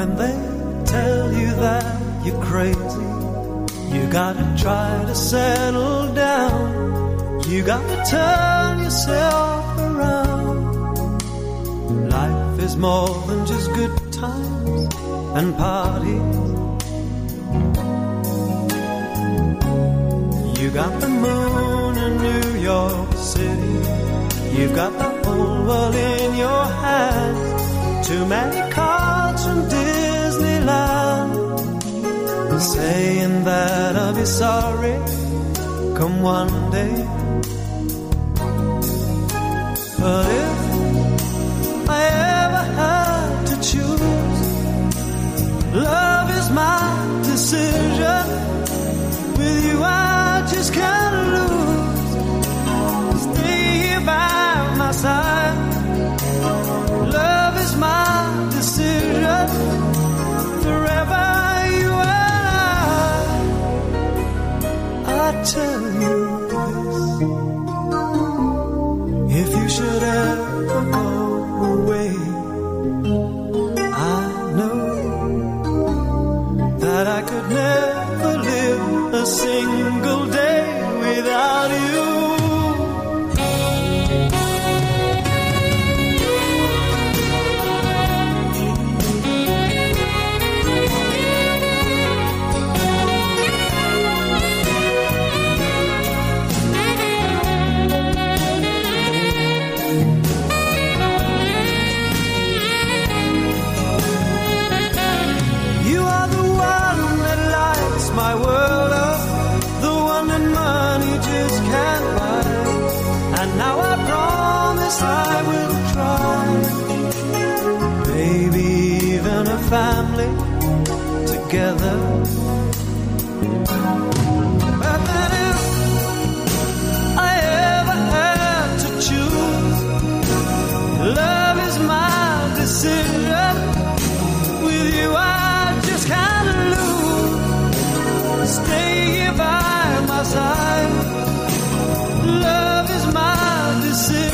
When they tell you that you're crazy, you gotta try to settle down. You gotta turn yourself around. Life is more than just good times and parties. You got the moon in New York City. You've got the whole world in your hands. Too many cars from Disneyland. Saying that I'll be sorry come one day. But I. Tell you this. If you should ever go just can't buy. And now I promise I will try. Maybe even a family together. But if I ever had to choose, love is my decision. With you, I just can't lose. Stay here by my side. Love is.